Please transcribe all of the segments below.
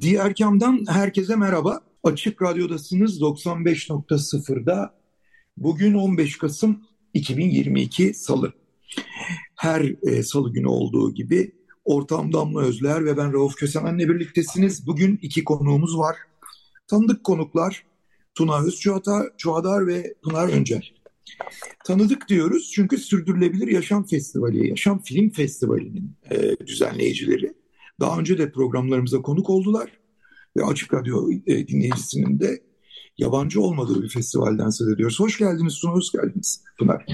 Diğer kamdan herkese merhaba. Açık Radyo'dasınız 95.0'da. Bugün 15 Kasım 2022 Salı. Her e, salı günü olduğu gibi Ortam Damla Özler ve ben Rauf Kösemen'le birliktesiniz. Bugün iki konuğumuz var. Tanıdık konuklar Tuna Özçuadar ve Pınar Öncel. Tanıdık diyoruz çünkü Sürdürülebilir Yaşam Festivali, Yaşam Film Festivali'nin e, düzenleyicileri. Daha önce de programlarımıza konuk oldular ve Açık Radyo e, dinleyicisinin de yabancı olmadığı bir festivalden söz ediyoruz. Hoş geldiniz Suna, hoş geldiniz Pınar.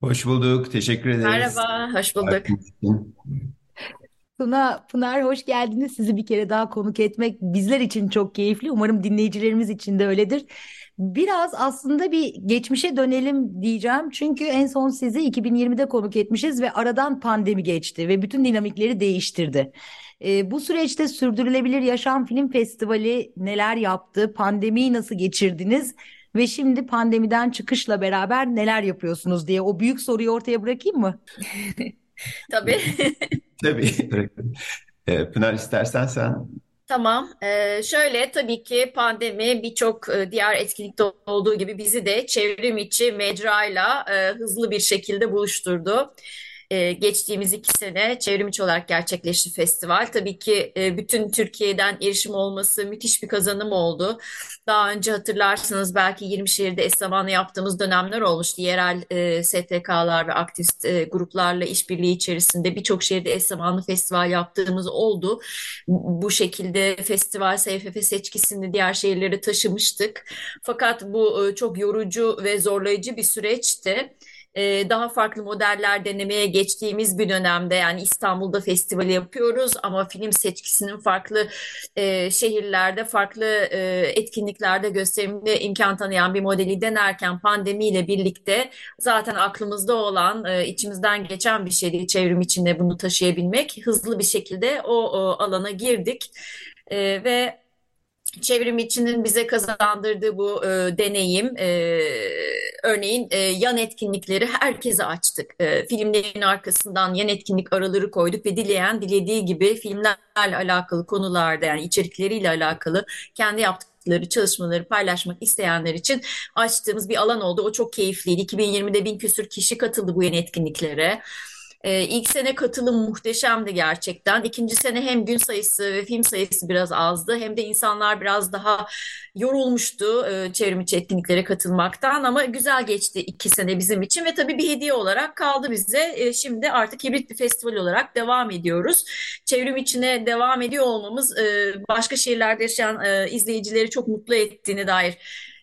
Hoş bulduk, teşekkür ederiz. Merhaba, hoş bulduk. Tuna, Pınar hoş geldiniz. Sizi bir kere daha konuk etmek bizler için çok keyifli. Umarım dinleyicilerimiz için de öyledir. Biraz aslında bir geçmişe dönelim diyeceğim. Çünkü en son sizi 2020'de konuk etmişiz ve aradan pandemi geçti ve bütün dinamikleri değiştirdi. E, bu süreçte Sürdürülebilir Yaşam Film Festivali neler yaptı? Pandemiyi nasıl geçirdiniz? Ve şimdi pandemiden çıkışla beraber neler yapıyorsunuz diye o büyük soruyu ortaya bırakayım mı? Tabii. Tabii. Ee, Pınar istersen sen Tamam. Ee, şöyle tabii ki pandemi birçok e, diğer etkinlikte olduğu gibi bizi de çevrim içi mecrayla e, hızlı bir şekilde buluşturdu. Ee, geçtiğimiz iki sene çevrimiçi olarak gerçekleşti festival. Tabii ki e, bütün Türkiye'den erişim olması müthiş bir kazanım oldu. Daha önce hatırlarsınız belki 20 şehirde eş zamanlı yaptığımız dönemler olmuştu. Yerel e, STK'lar ve aktivist e, gruplarla işbirliği içerisinde birçok şehirde eş zamanlı festival yaptığımız oldu. Bu şekilde festival SFF seçkisini diğer şehirlere taşımıştık. Fakat bu e, çok yorucu ve zorlayıcı bir süreçti e, daha farklı modeller denemeye geçtiğimiz bir dönemde yani İstanbul'da festivali yapıyoruz ama film seçkisinin farklı e, şehirlerde farklı e, etkinliklerde gösterimde imkan tanıyan bir modeli denerken pandemiyle birlikte zaten aklımızda olan içimizden geçen bir şeydi çevrim içinde bunu taşıyabilmek. Hızlı bir şekilde o, o alana girdik e, ve çevrim içinin bize kazandırdığı bu e, deneyim e, örneğin e, yan etkinlikleri herkese açtık. E, filmlerin arkasından yan etkinlik araları koyduk ve dileyen dilediği gibi filmlerle alakalı konularda yani içerikleriyle alakalı kendi yaptıkları çalışmaları paylaşmak isteyenler için açtığımız bir alan oldu. O çok keyifliydi. 2020'de bin küsür kişi katıldı bu yeni etkinliklere. Ee, ilk sene katılım muhteşemdi gerçekten. İkinci sene hem gün sayısı ve film sayısı biraz azdı hem de insanlar biraz daha yorulmuştu e, çevrimiçi etkinliklere katılmaktan ama güzel geçti iki sene bizim için ve tabii bir hediye olarak kaldı bize. E, şimdi artık hibrit bir festival olarak devam ediyoruz. Çevrim içine devam ediyor olmamız e, başka şehirlerde yaşayan e, izleyicileri çok mutlu ettiğine dair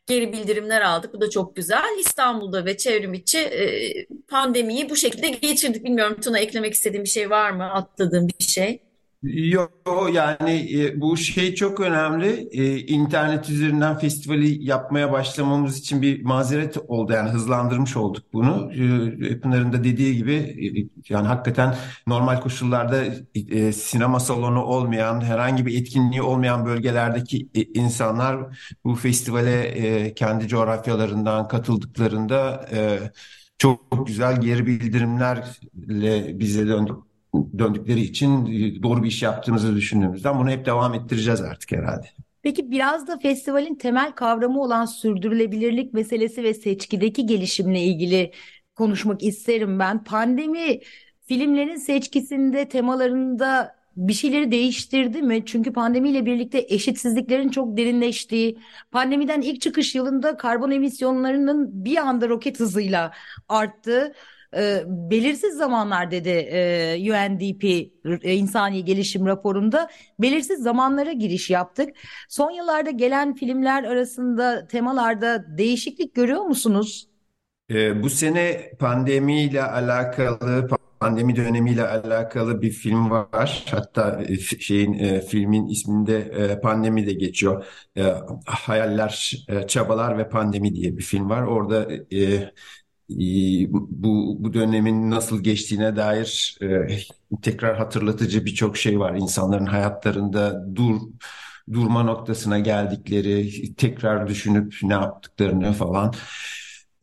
geri bildirimler aldık. Bu da çok güzel. İstanbul'da ve çevrim içi e, pandemiyi bu şekilde geçirdik. Bilmiyorum Tuna eklemek istediğim bir şey var mı? Atladığım bir şey. Yok yani e, bu şey çok önemli. E, internet üzerinden festivali yapmaya başlamamız için bir mazeret oldu. Yani hızlandırmış olduk bunu. E, Pınar'ın da dediği gibi e, yani hakikaten normal koşullarda e, sinema salonu olmayan, herhangi bir etkinliği olmayan bölgelerdeki e, insanlar bu festivale e, kendi coğrafyalarından katıldıklarında e, çok güzel geri bildirimlerle bize döndük döndükleri için e, doğru bir iş yaptığımızı düşündüğümüzden bunu hep devam ettireceğiz artık herhalde. Peki biraz da festivalin temel kavramı olan sürdürülebilirlik meselesi ve seçkideki gelişimle ilgili konuşmak isterim ben. Pandemi filmlerin seçkisinde, temalarında bir şeyleri değiştirdi mi? Çünkü pandemiyle birlikte eşitsizliklerin çok derinleştiği, pandemiden ilk çıkış yılında karbon emisyonlarının bir anda roket hızıyla arttığı e, belirsiz zamanlar dedi e, UNDP e, insani gelişim raporunda belirsiz zamanlara giriş yaptık. Son yıllarda gelen filmler arasında temalarda değişiklik görüyor musunuz? E, bu sene pandemiyle alakalı pandemi dönemiyle alakalı bir film var. Hatta e, şeyin e, filmin isminde e, pandemi de geçiyor. E, Hayaller, e, Çabalar ve Pandemi diye bir film var. Orada e, bu, bu dönemin nasıl geçtiğine dair e, tekrar hatırlatıcı birçok şey var. İnsanların hayatlarında dur durma noktasına geldikleri, tekrar düşünüp ne yaptıklarını falan.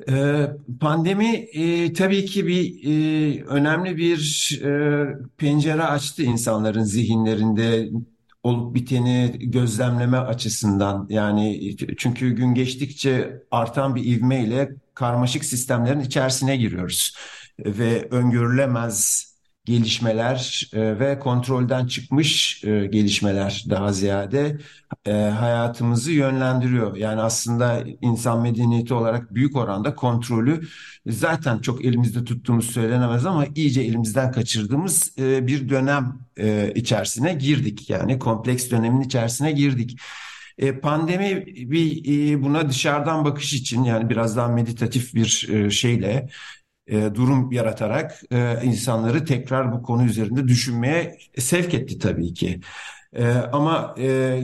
E, pandemi e, tabii ki bir e, önemli bir e, pencere açtı insanların zihinlerinde olup biteni gözlemleme açısından yani çünkü gün geçtikçe artan bir ivmeyle karmaşık sistemlerin içerisine giriyoruz ve öngörülemez gelişmeler e, ve kontrolden çıkmış e, gelişmeler daha ziyade e, hayatımızı yönlendiriyor. Yani aslında insan medeniyeti olarak büyük oranda kontrolü zaten çok elimizde tuttuğumuz söylenemez ama iyice elimizden kaçırdığımız bir dönem içerisine girdik. Yani kompleks dönemin içerisine girdik. Pandemi bir buna dışarıdan bakış için yani biraz daha meditatif bir şeyle e, durum yaratarak e, insanları tekrar bu konu üzerinde düşünmeye sevk etti tabii ki. E, ama e,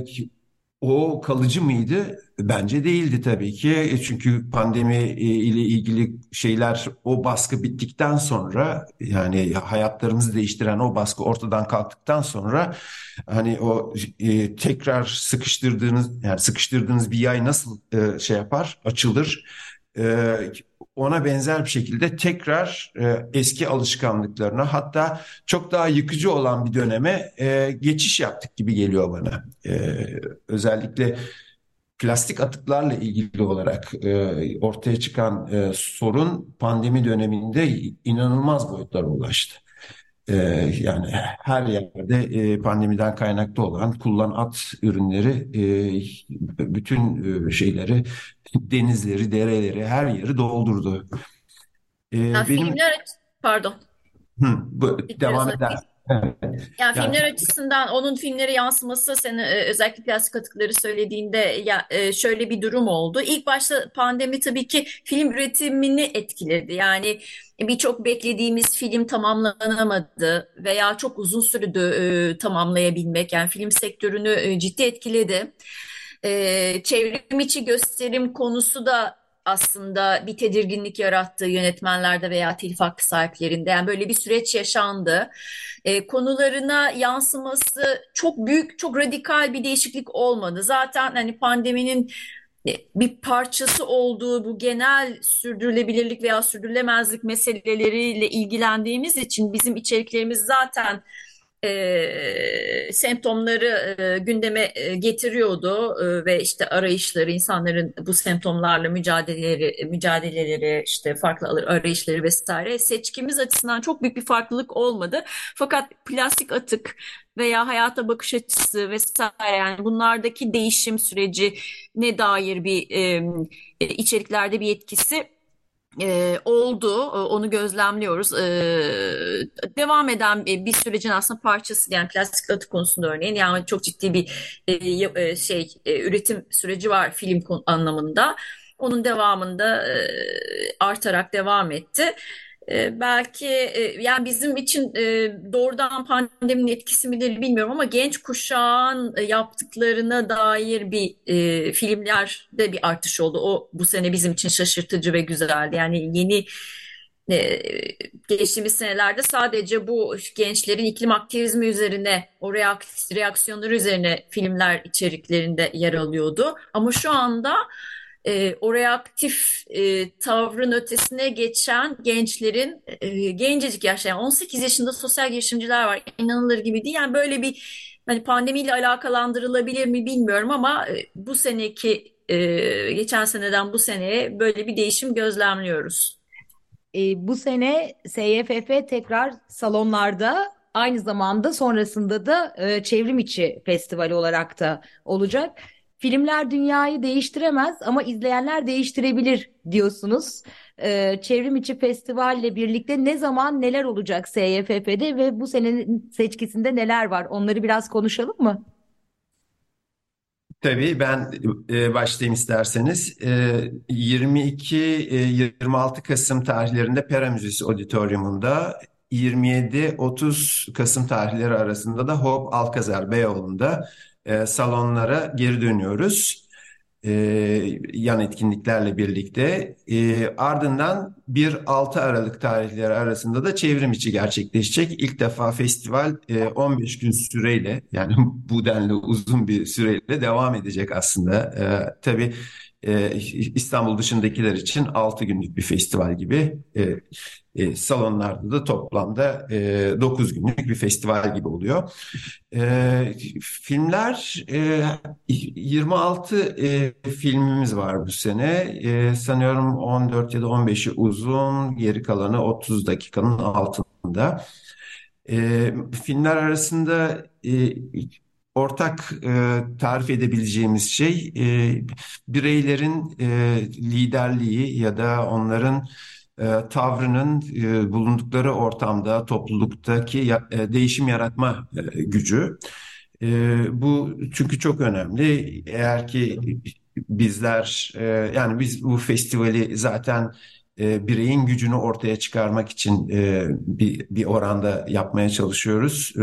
o kalıcı mıydı? Bence değildi tabii ki. E, çünkü pandemi e, ile ilgili şeyler o baskı bittikten sonra yani hayatlarımızı değiştiren o baskı ortadan kalktıktan sonra hani o e, tekrar sıkıştırdığınız yani sıkıştırdığınız bir yay nasıl e, şey yapar? Açılır. E, ona benzer bir şekilde tekrar e, eski alışkanlıklarına hatta çok daha yıkıcı olan bir döneme e, geçiş yaptık gibi geliyor bana. E, özellikle plastik atıklarla ilgili olarak e, ortaya çıkan e, sorun pandemi döneminde inanılmaz boyutlara ulaştı. E, yani her yerde e, pandemiden kaynaklı olan kullan at ürünleri e, bütün e, şeyleri denizleri, dereleri, her yeri doldurdu. Ee, yani benim... filmler, pardon. Hı, bu, devam eder. Evet. Yani, yani filmler açısından onun filmlere yansıması sen e, özellikle plastik atıkları söylediğinde ya e, şöyle bir durum oldu. İlk başta pandemi tabii ki film üretimini etkiledi. Yani birçok beklediğimiz film tamamlanamadı veya çok uzun sürdü e, tamamlayabilmek. Yani film sektörünü e, ciddi etkiledi. E, çevrim içi gösterim konusu da aslında bir tedirginlik yarattı yönetmenlerde veya telif hakkı sahiplerinde. Yani böyle bir süreç yaşandı. E, konularına yansıması çok büyük, çok radikal bir değişiklik olmadı. Zaten hani pandeminin e, bir parçası olduğu bu genel sürdürülebilirlik veya sürdürülemezlik meseleleriyle ilgilendiğimiz için bizim içeriklerimiz zaten e, semptomları e, gündeme e, getiriyordu e, ve işte arayışları insanların bu semptomlarla mücadeleleri mücadeleleri işte farklı arayışları vesaire seçkimiz açısından çok büyük bir farklılık olmadı. Fakat plastik atık veya hayata bakış açısı vesaire yani bunlardaki değişim süreci ne dair bir e, içeriklerde bir etkisi e, oldu. Onu gözlemliyoruz. E, devam eden bir sürecin aslında parçası yani plastik atık konusunda örneğin yani çok ciddi bir e, şey e, üretim süreci var film anlamında. Onun devamında e, artarak devam etti. E, belki e, yani bizim için e, doğrudan pandeminin etkisi midir bilmiyorum ama genç kuşağın e, yaptıklarına dair bir filmlerde bir artış oldu. O bu sene bizim için şaşırtıcı ve güzeldi. Yani yeni geçtiğimiz senelerde sadece bu gençlerin iklim aktivizmi üzerine, o reaksiyonları üzerine filmler içeriklerinde yer alıyordu. Ama şu anda e, o reaktif e, tavrın ötesine geçen gençlerin e, gencecik yaşta yani 18 yaşında sosyal girişimciler var inanılır gibi değil yani böyle bir hani pandemiyle alakalandırılabilir mi bilmiyorum ama e, bu seneki e, geçen seneden bu seneye böyle bir değişim gözlemliyoruz. E, bu sene SYFF tekrar salonlarda aynı zamanda sonrasında da e, çevrim içi festivali olarak da olacak. Filmler dünyayı değiştiremez ama izleyenler değiştirebilir diyorsunuz. Ee, çevrim içi festivalle birlikte ne zaman neler olacak SYFF'de ve bu senenin seçkisinde neler var? Onları biraz konuşalım mı? Tabii ben e, başlayayım isterseniz. E, 22-26 e, Kasım tarihlerinde Pera Müzesi Auditorium'unda 27-30 Kasım tarihleri arasında da Hope Alkazar Beyoğlu'nda e, salonlara geri dönüyoruz. E, yan etkinliklerle birlikte. E, ardından 1-6 Aralık tarihleri arasında da çevrim içi gerçekleşecek. İlk defa festival 15 gün süreyle yani bu denli uzun bir süreyle devam edecek aslında. Tabii İstanbul dışındakiler için 6 günlük bir festival gibi e, salonlarda da toplamda e, 9 günlük bir festival gibi oluyor. E, filmler e, 26 e, filmimiz var bu sene. E, sanıyorum 14 ya da 15'i uzun, geri kalanı 30 dakikanın altında. E, filmler arasında e, ortak e, tarif edebileceğimiz şey e, bireylerin e, liderliği ya da onların e, tavrının e, bulundukları ortamda, topluluktaki e, değişim yaratma gücü. Bu çünkü çok önemli. Eğer ki bizler, yani biz bu festivali zaten e, bireyin gücünü ortaya çıkarmak için e, bir, bir oranda yapmaya çalışıyoruz. E,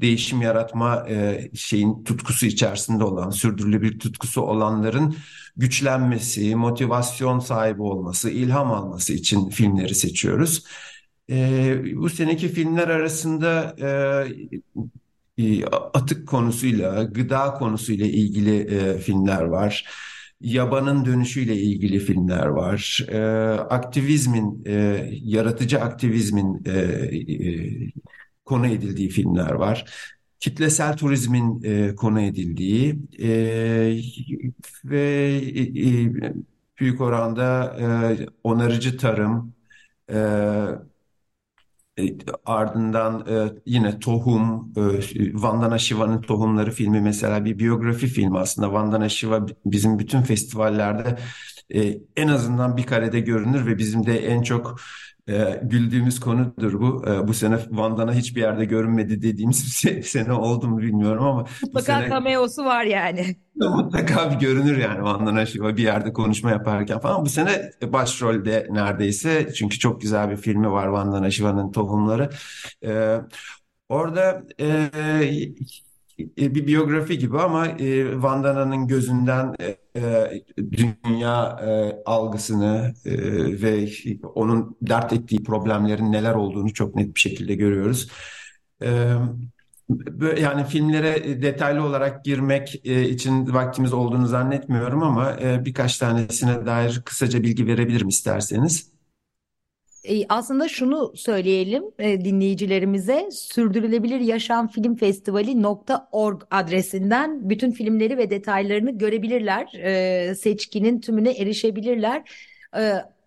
değişim yaratma e, şeyin tutkusu içerisinde olan, sürdürülebilir tutkusu olanların güçlenmesi, motivasyon sahibi olması, ilham alması için filmleri seçiyoruz. E, bu seneki filmler arasında e, e atık konusuyla, gıda konusuyla ilgili e, filmler var yabanın dönüşüyle ilgili filmler var. E, aktivizmin, e, yaratıcı aktivizmin e, e, konu edildiği filmler var. Kitlesel turizmin e, konu edildiği e, ve e, büyük oranda e, onarıcı tarım, e, e, ardından e, yine Tohum, e, Vandana Shiva'nın Tohumları filmi mesela bir biyografi filmi aslında. Vandana Shiva bizim bütün festivallerde e, en azından bir karede görünür ve bizim de en çok e, güldüğümüz konudur bu. E, bu sene Vandana hiçbir yerde görünmedi dediğimiz bir sene oldu mu bilmiyorum ama. Mutlaka sene, cameo'su var yani. Mutlaka bir görünür yani Vandana Shiva bir yerde konuşma yaparken falan. Bu sene başrolde neredeyse çünkü çok güzel bir filmi var Vandana Shiva'nın Tohumları. E, orada e, e, bir biyografi gibi ama e, Vandana'nın gözünden e, e, dünya e, algısını e, ve onun dert ettiği problemlerin neler olduğunu çok net bir şekilde görüyoruz. E, yani filmlere detaylı olarak girmek e, için vaktimiz olduğunu zannetmiyorum ama e, birkaç tanesine dair kısaca bilgi verebilirim isterseniz. E, aslında şunu söyleyelim e, dinleyicilerimize sürdürülebilir yaşam film festivali.org adresinden bütün filmleri ve detaylarını görebilirler. E, seçkinin tümüne erişebilirler.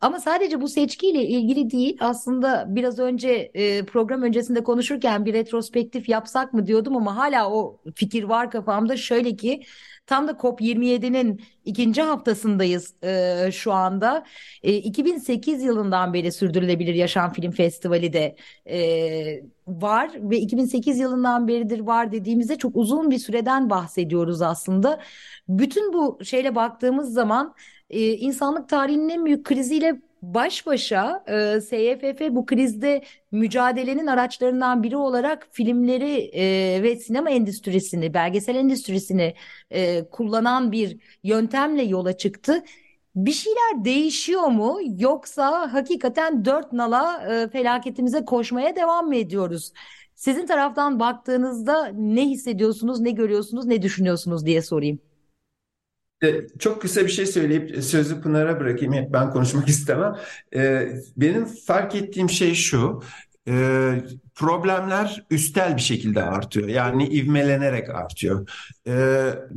Ama sadece bu seçkiyle ilgili değil aslında biraz önce program öncesinde konuşurken bir retrospektif yapsak mı diyordum ama hala o fikir var kafamda. Şöyle ki Tam da COP27'nin ikinci haftasındayız e, şu anda. E, 2008 yılından beri Sürdürülebilir Yaşam Film Festivali de e, var ve 2008 yılından beridir var dediğimizde çok uzun bir süreden bahsediyoruz aslında. Bütün bu şeyle baktığımız zaman e, insanlık tarihinin en büyük kriziyle baş başa e, SYFF bu krizde mücadelenin araçlarından biri olarak filmleri e, ve sinema endüstrisini, belgesel endüstrisini e, kullanan bir yöntemle yola çıktı. Bir şeyler değişiyor mu yoksa hakikaten dört nala e, felaketimize koşmaya devam mı ediyoruz? Sizin taraftan baktığınızda ne hissediyorsunuz, ne görüyorsunuz, ne düşünüyorsunuz diye sorayım. E, çok kısa bir şey söyleyip sözü Pınar'a bırakayım. Hep ben konuşmak istemem. E, benim fark ettiğim şey şu. E, problemler üstel bir şekilde artıyor. Yani ivmelenerek artıyor.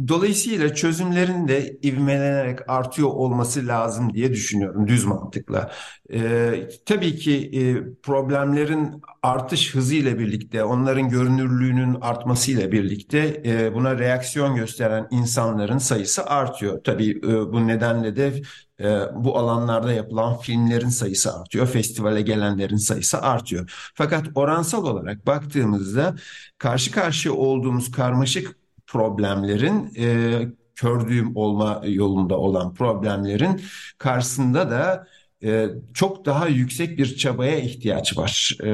Dolayısıyla çözümlerin de ivmelenerek artıyor olması lazım diye düşünüyorum düz mantıkla. Tabii ki problemlerin artış hızıyla birlikte, onların görünürlüğünün artmasıyla birlikte buna reaksiyon gösteren insanların sayısı artıyor. Tabii bu nedenle de bu alanlarda yapılan filmlerin sayısı artıyor, festivale gelenlerin sayısı artıyor. Fakat oransal olarak baktığımızda karşı karşıya olduğumuz karmaşık problemlerin kördüğüm olma yolunda olan problemlerin karşısında da e, çok daha yüksek bir çabaya ihtiyaç var. E,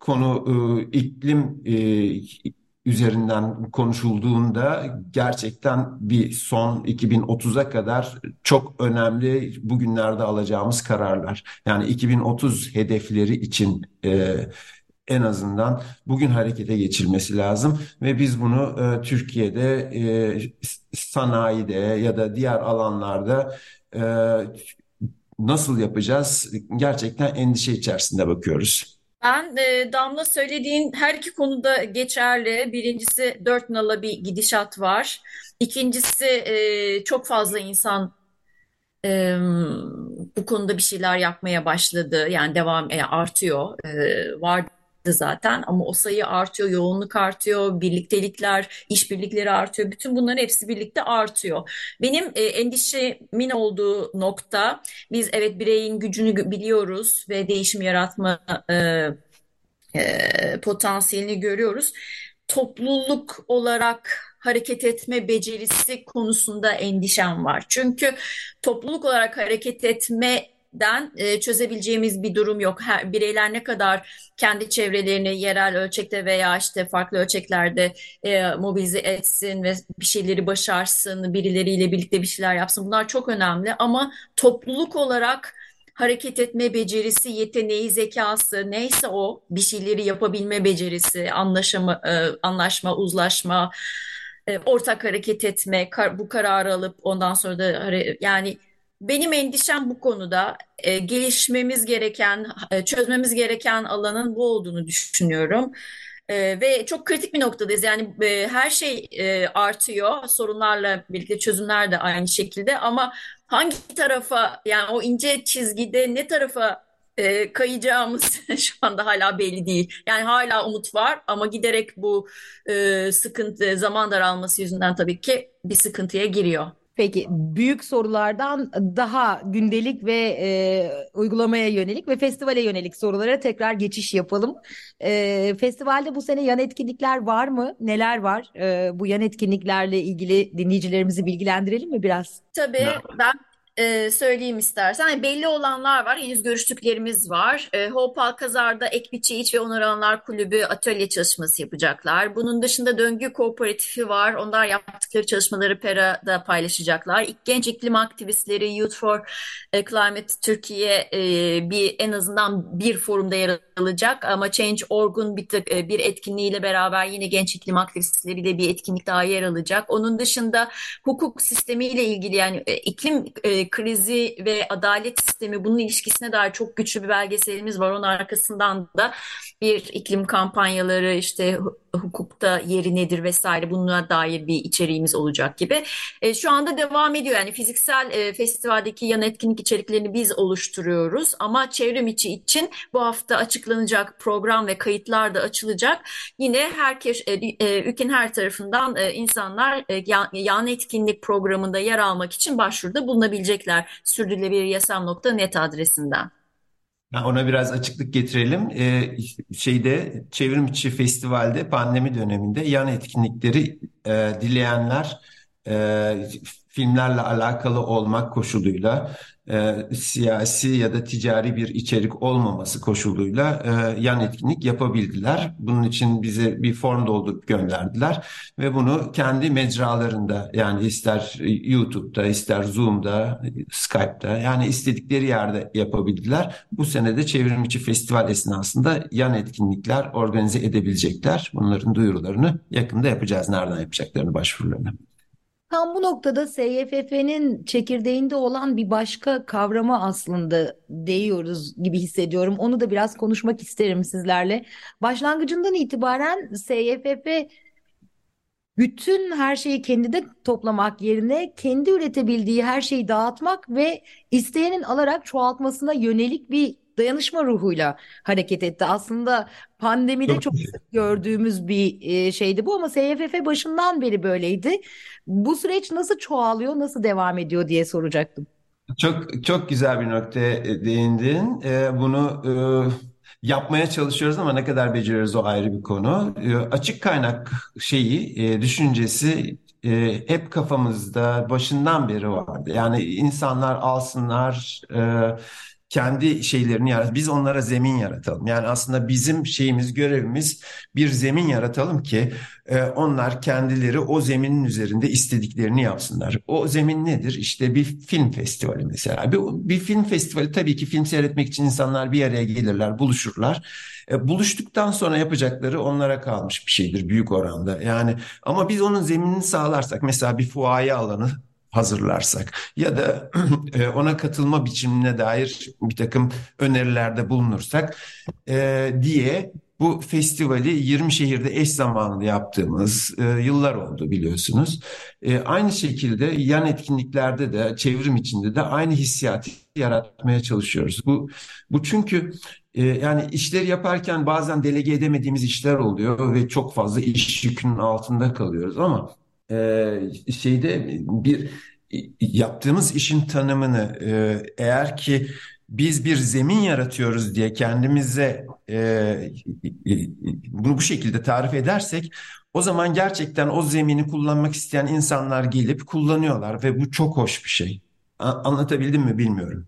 konu e, iklim üzerinden konuşulduğunda gerçekten bir son 2030'a kadar çok önemli bugünlerde alacağımız kararlar. Yani 2030 hedefleri için e, en azından bugün harekete geçilmesi lazım ve biz bunu e, Türkiye'de e, sanayide ya da diğer alanlarda e, nasıl yapacağız? Gerçekten endişe içerisinde bakıyoruz. Ben e, Damla söylediğin her iki konuda geçerli. Birincisi dört nala bir gidişat var. İkincisi e, çok fazla insan e, bu konuda bir şeyler yapmaya başladı. Yani devam e, artıyor. E, vardı zaten ama o sayı artıyor, yoğunluk artıyor, birliktelikler, işbirlikleri artıyor. Bütün bunların hepsi birlikte artıyor. Benim e, endişemin olduğu nokta biz evet bireyin gücünü biliyoruz ve değişim yaratma e, e, potansiyelini görüyoruz. Topluluk olarak hareket etme becerisi konusunda endişem var. Çünkü topluluk olarak hareket etme den e, çözebileceğimiz bir durum yok. Her, bireyler ne kadar kendi çevrelerini yerel ölçekte veya işte farklı ölçeklerde e, mobilize etsin ve bir şeyleri başarsın, birileriyle birlikte bir şeyler yapsın. Bunlar çok önemli ama topluluk olarak hareket etme becerisi, yeteneği, zekası neyse o bir şeyleri yapabilme becerisi, anlaşma, e, anlaşma, uzlaşma, e, ortak hareket etme, kar, bu kararı alıp ondan sonra da yani benim endişem bu konuda e, gelişmemiz gereken, e, çözmemiz gereken alanın bu olduğunu düşünüyorum. E, ve çok kritik bir noktadayız. Yani e, her şey e, artıyor, sorunlarla birlikte çözümler de aynı şekilde. Ama hangi tarafa, yani o ince çizgide ne tarafa e, kayacağımız şu anda hala belli değil. Yani hala umut var ama giderek bu e, sıkıntı, zaman daralması yüzünden tabii ki bir sıkıntıya giriyor. Peki büyük sorulardan daha gündelik ve e, uygulamaya yönelik ve festivale yönelik sorulara tekrar geçiş yapalım. E, festivalde bu sene yan etkinlikler var mı? Neler var? E, bu yan etkinliklerle ilgili dinleyicilerimizi bilgilendirelim mi biraz? Tabii ben e, söyleyeyim istersen. Yani belli olanlar var. Henüz görüştüklerimiz var. E, Hope Alkazar'da Ekbiçi İç ve Onur Alanlar Kulübü atölye çalışması yapacaklar. Bunun dışında Döngü Kooperatifi var. Onlar yaptıkları çalışmaları PERA'da paylaşacaklar. İlk genç iklim aktivistleri Youth for e, Climate Türkiye e, bir en azından bir forumda yer alacak ama Change.org'un bir, e, bir etkinliğiyle beraber yine genç iklim aktivistleriyle bir etkinlik daha yer alacak. Onun dışında hukuk sistemiyle ilgili yani e, iklim e, krizi ve adalet sistemi bunun ilişkisine dair çok güçlü bir belgeselimiz var. Onun arkasından da bir iklim kampanyaları işte hukukta yeri nedir vesaire bunlara dair bir içeriğimiz olacak gibi. E, şu anda devam ediyor yani fiziksel e, festivaldeki yan etkinlik içeriklerini biz oluşturuyoruz ama çevrim içi için bu hafta açıklanacak program ve kayıtlar da açılacak. Yine herkes e, e, ülkenin her tarafından e, insanlar e, yan, yan etkinlik programında yer almak için başvuruda bulunabilecekler sürdürülebiliryasam.net adresinden. Ona biraz açıklık getirelim. Ee, şeyde Çevrimçi Festival'de pandemi döneminde yan etkinlikleri e, dileyenler e, filmlerle alakalı olmak koşuluyla e, siyasi ya da ticari bir içerik olmaması koşuluyla e, yan etkinlik yapabildiler. Bunun için bize bir form doldurup gönderdiler ve bunu kendi mecralarında yani ister YouTube'da, ister Zoom'da, Skype'da yani istedikleri yerde yapabildiler. Bu sene de Çevrimiçi Festival esnasında yan etkinlikler organize edebilecekler. Bunların duyurularını yakında yapacağız. Nereden yapacaklarını başvurularını. Tam bu noktada SYFF'nin çekirdeğinde olan bir başka kavrama aslında değiyoruz gibi hissediyorum. Onu da biraz konuşmak isterim sizlerle. Başlangıcından itibaren SYFF bütün her şeyi kendinde toplamak yerine kendi üretebildiği her şeyi dağıtmak ve isteyenin alarak çoğaltmasına yönelik bir dayanışma ruhuyla hareket etti. Aslında pandemide çok gördüğümüz bir e, şeydi bu ama SYFF başından beri böyleydi. Bu süreç nasıl çoğalıyor, nasıl devam ediyor diye soracaktım. Çok çok güzel bir noktaya değindin. E, bunu e, yapmaya çalışıyoruz ama ne kadar beceriyoruz o ayrı bir konu. Açık kaynak şeyi, düşüncesi hep kafamızda başından beri vardı. Yani insanlar alsınlar, kendi şeylerini yarat. Biz onlara zemin yaratalım. Yani aslında bizim şeyimiz, görevimiz bir zemin yaratalım ki e, onlar kendileri o zeminin üzerinde istediklerini yapsınlar. O zemin nedir? İşte bir film festivali mesela. Bir, bir film festivali tabii ki film seyretmek için insanlar bir araya gelirler, buluşurlar. E, buluştuktan sonra yapacakları onlara kalmış bir şeydir büyük oranda. Yani ama biz onun zeminini sağlarsak mesela bir fuaye alanı hazırlarsak ya da e, ona katılma biçimine dair bir takım önerilerde bulunursak e, diye bu festivali 20 şehirde eş zamanlı yaptığımız e, yıllar oldu biliyorsunuz. Aynı şekilde yan etkinliklerde de çevrim içinde de aynı hissiyatı yaratmaya çalışıyoruz. Bu bu çünkü yani işleri yaparken bazen delege edemediğimiz işler oluyor ve çok fazla iş yükünün altında kalıyoruz ama e, şeyde bir yaptığımız işin tanımını e, eğer ki biz bir zemin yaratıyoruz diye kendimize e, e, bunu bu şekilde tarif edersek o zaman gerçekten o zemini kullanmak isteyen insanlar gelip kullanıyorlar ve bu çok hoş bir şey. Anlatabildim mi bilmiyorum.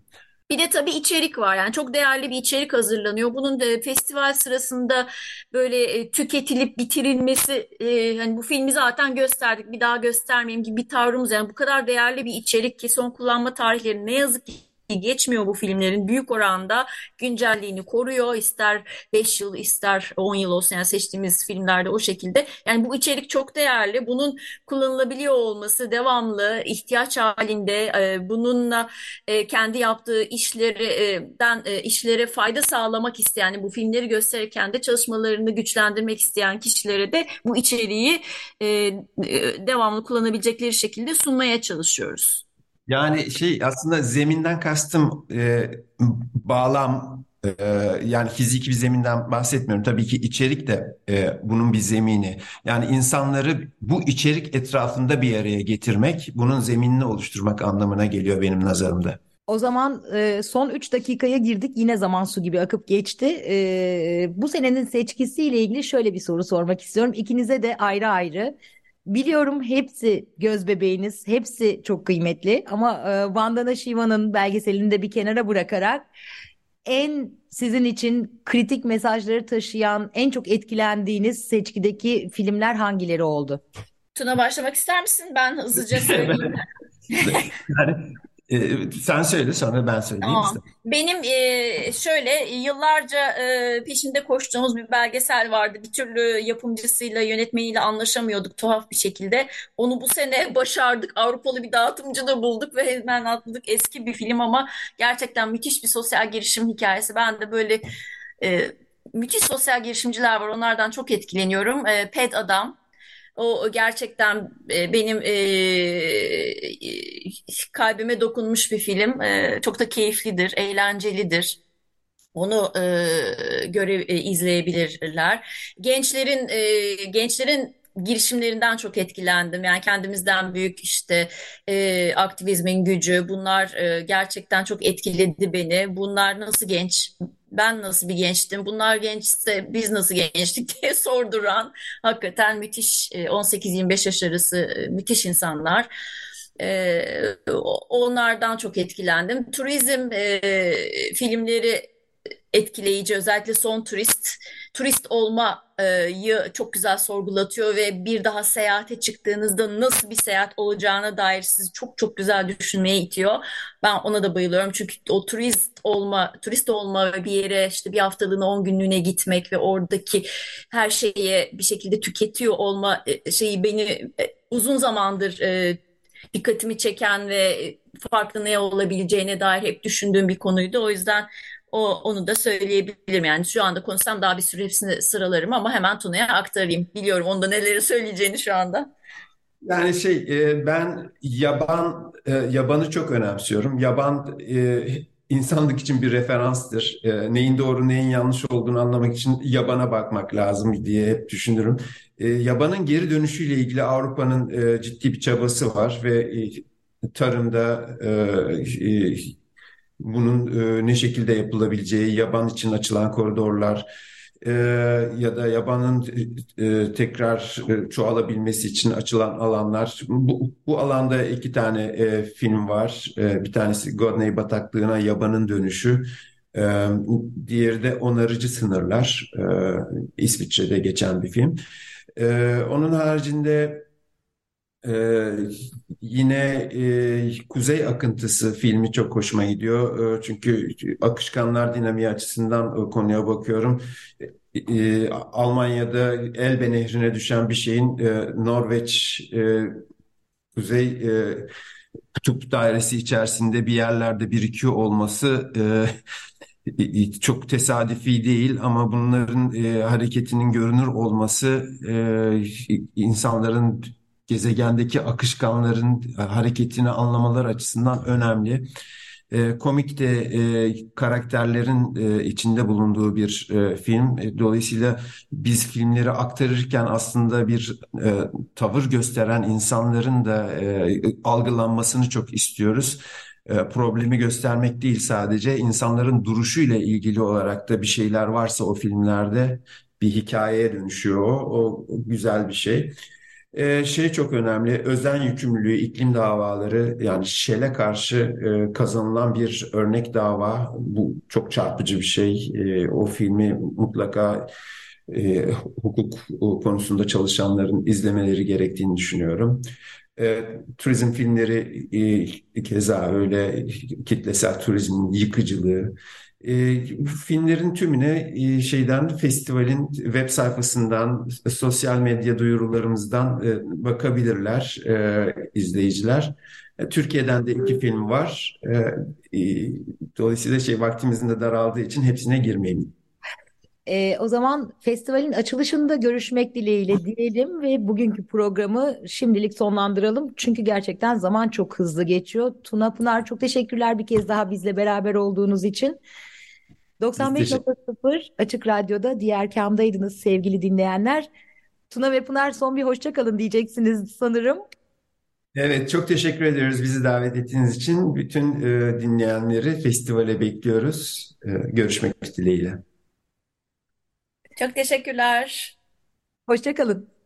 Bir de tabii içerik var. Yani çok değerli bir içerik hazırlanıyor. Bunun da festival sırasında böyle e, tüketilip bitirilmesi e, hani bu filmi zaten gösterdik. Bir daha göstermeyeyim gibi bir tavrımız. Yani bu kadar değerli bir içerik ki son kullanma tarihleri ne yazık ki geçmiyor bu filmlerin. Büyük oranda güncelliğini koruyor. İster 5 yıl ister 10 yıl olsun yani seçtiğimiz filmlerde o şekilde. Yani bu içerik çok değerli. Bunun kullanılabiliyor olması devamlı ihtiyaç halinde e, bununla e, kendi yaptığı işlerden e, işlere fayda sağlamak isteyen bu filmleri gösterirken de çalışmalarını güçlendirmek isteyen kişilere de bu içeriği devamlı kullanabilecekleri şekilde sunmaya çalışıyoruz. Yani şey aslında zeminden kastım e, bağlam e, yani fiziki bir zeminden bahsetmiyorum. Tabii ki içerik de e, bunun bir zemini. Yani insanları bu içerik etrafında bir araya getirmek, bunun zeminini oluşturmak anlamına geliyor benim nazarımda. O zaman e, son 3 dakikaya girdik. Yine zaman su gibi akıp geçti. E, bu senenin seçkisiyle ilgili şöyle bir soru sormak istiyorum. İkinize de ayrı ayrı. Biliyorum hepsi göz bebeğiniz, hepsi çok kıymetli ama e, Vandana Shiva'nın belgeselini de bir kenara bırakarak en sizin için kritik mesajları taşıyan, en çok etkilendiğiniz seçkideki filmler hangileri oldu? Tuna başlamak ister misin? Ben hızlıca söyleyeyim. yani ee, sen söyle sonra ben söyleyeyim tamam. Benim e, şöyle yıllarca e, peşinde koştuğumuz bir belgesel vardı. Bir türlü yapımcısıyla yönetmeniyle anlaşamıyorduk tuhaf bir şekilde. Onu bu sene başardık. Avrupalı bir dağıtımcı da bulduk ve hemen atladık. Eski bir film ama gerçekten müthiş bir sosyal girişim hikayesi. Ben de böyle e, müthiş sosyal girişimciler var. Onlardan çok etkileniyorum. E, Ped Adam o gerçekten e, benim e, kalbime dokunmuş bir film. E, çok da keyiflidir, eğlencelidir. Onu e, göre e, izleyebilirler. Gençlerin e, gençlerin girişimlerinden çok etkilendim. Yani kendimizden büyük işte e, aktivizmin gücü bunlar e, gerçekten çok etkiledi beni. Bunlar nasıl genç ben nasıl bir gençtim, bunlar gençse biz nasıl gençtik diye sorduran hakikaten müthiş 18-25 e, yaş arası e, müthiş insanlar. Ee, onlardan çok etkilendim. Turizm e, filmleri etkileyici özellikle son turist turist olmayı çok güzel sorgulatıyor ve bir daha seyahate çıktığınızda nasıl bir seyahat olacağına dair sizi çok çok güzel düşünmeye itiyor. Ben ona da bayılıyorum çünkü o turist olma, turist olma ve bir yere işte bir haftalığına on günlüğüne gitmek ve oradaki her şeyi bir şekilde tüketiyor olma e, şeyi beni e, uzun zamandır e, dikkatimi çeken ve farklı ne olabileceğine dair hep düşündüğüm bir konuydu. O yüzden o, onu da söyleyebilirim. Yani şu anda konuşsam daha bir sürü hepsini sıralarım ama hemen Tuna'ya aktarayım. Biliyorum onda neleri söyleyeceğini şu anda. Yani şey e, ben yaban e, yabanı çok önemsiyorum. Yaban e, insanlık için bir referanstır. Neyin doğru neyin yanlış olduğunu anlamak için yabana bakmak lazım diye hep düşünürüm. Yabanın geri dönüşüyle ilgili Avrupa'nın ciddi bir çabası var ve tarımda bunun e, ne şekilde yapılabileceği, yaban için açılan koridorlar, e, ya da yabanın e, tekrar e, çoğalabilmesi için açılan alanlar. Bu, bu alanda iki tane e, film var. E, bir tanesi Godney Bataklığı'na yabanın dönüşü. E, diğeri de Onarıcı Sınırlar. E, İsviçre'de geçen bir film. E, onun haricinde ee, yine e, Kuzey Akıntısı filmi çok hoşuma gidiyor. E, çünkü akışkanlar dinamiği açısından konuya bakıyorum. E, e, Almanya'da Elbe Nehri'ne düşen bir şeyin e, Norveç e, Kuzey e, Kutup Dairesi içerisinde bir yerlerde birikiyor olması e, çok tesadüfi değil ama bunların e, hareketinin görünür olması e, insanların gezegendeki akışkanların e, hareketini anlamalar açısından önemli. E, komik de e, karakterlerin e, içinde bulunduğu bir e, film. E, dolayısıyla biz filmleri aktarırken aslında bir e, tavır gösteren insanların da e, algılanmasını çok istiyoruz. E, problemi göstermek değil sadece insanların duruşuyla ilgili olarak da bir şeyler varsa o filmlerde bir hikayeye dönüşüyor o. O güzel bir şey. Ee, şey çok önemli, özen yükümlülüğü, iklim davaları yani Shell'e karşı e, kazanılan bir örnek dava. Bu çok çarpıcı bir şey. E, o filmi mutlaka e, hukuk konusunda çalışanların izlemeleri gerektiğini düşünüyorum. E, turizm filmleri e, keza öyle kitlesel turizmin yıkıcılığı, e, filmlerin tümüne e, şeyden festivalin web sayfasından, sosyal medya duyurularımızdan e, bakabilirler e, izleyiciler. E, Türkiye'den de iki film var. E, e, dolayısıyla şey vaktimizin de daraldığı için hepsine girmeyeyim. E, o zaman festivalin açılışında görüşmek dileğiyle diyelim ve bugünkü programı şimdilik sonlandıralım. Çünkü gerçekten zaman çok hızlı geçiyor. Tuna Pınar çok teşekkürler bir kez daha bizle beraber olduğunuz için. 95.0 Açık Radyo'da diğer kamdaydınız sevgili dinleyenler. Tuna ve Pınar son bir hoşça kalın diyeceksiniz sanırım. Evet, çok teşekkür ederiz bizi davet ettiğiniz için. Bütün e, dinleyenleri festivale bekliyoruz. E, görüşmek dileğiyle. Çok teşekkürler. Hoşça kalın.